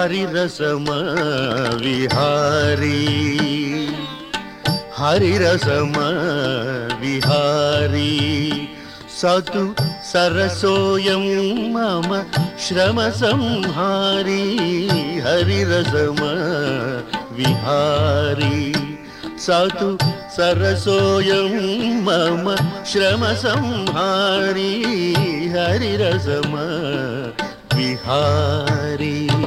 हरिरसम विहारी। हरिरसम विहारी। स तु सरसोऽयं मम श्रमसंहारी हरिरसम विहारी। स तु सरसोऽयं मम श्रमसंहारी हरिरसम विहारी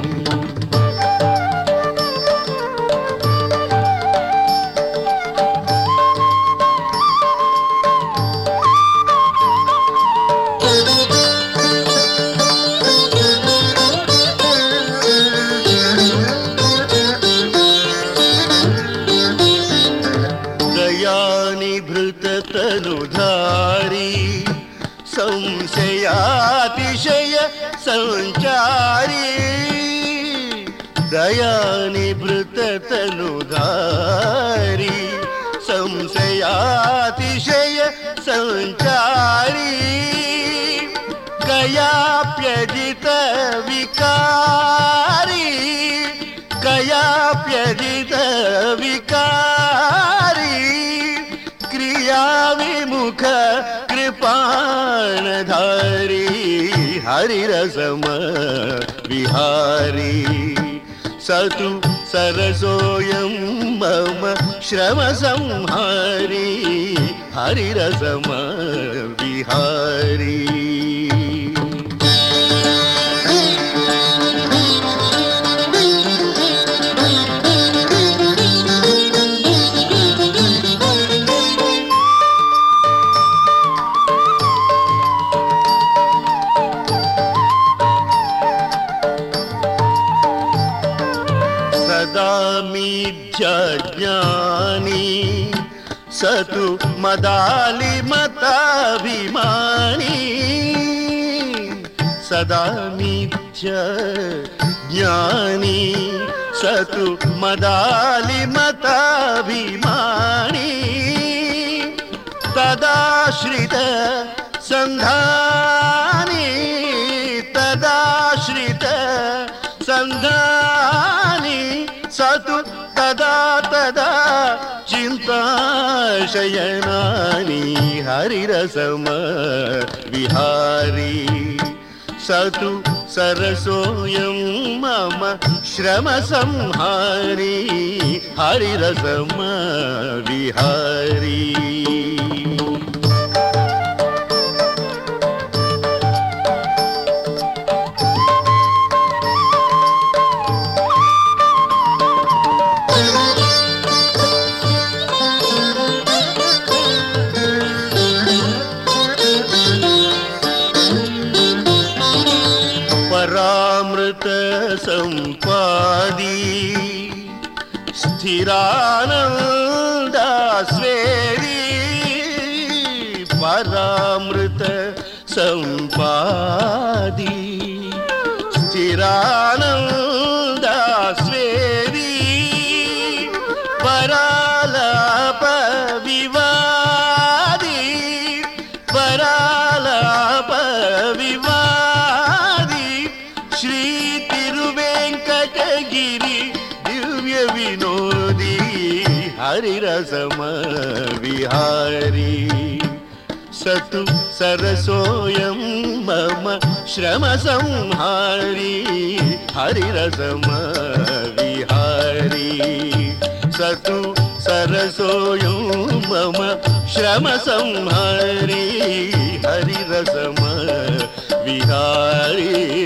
दयानिभृततनुधारी संशयातिशय सञ्चारी दयानिभृततनुधारी संशयातिशय सञ्चारी गयाप्यजित विकारी। गयाप्यजित विकारी। क्रियाविमुख कृपाणधारी हरिरसम विहारी। स तु सरसोऽयं मम श्रमसंहारी हरिरसम विहारी सदा ज्ञानी स तु मदालिमताभिमानी सदा ज्ञानी स तु मदालिमताभिमानी तदाश्रित सन्धानी तदाश्रित स तु तदा तदा चिन्ताशयनानि हरिरसम विहारी। स तु सरसोऽयं मम श्रमसंहारी हरिरसम विहारी परामृत सम्पादी स्थिरानन्दास्वेरी परामृत सम्पादी स्थिरानन्दास्वेरी विनोदी हरिरसम विहारी। सतु सरसोऽयं मम श्रमसंहारी हरिरसम विहारी। सतु सरसोऽयं मम श्रमसंहारी हरिरसम विहारी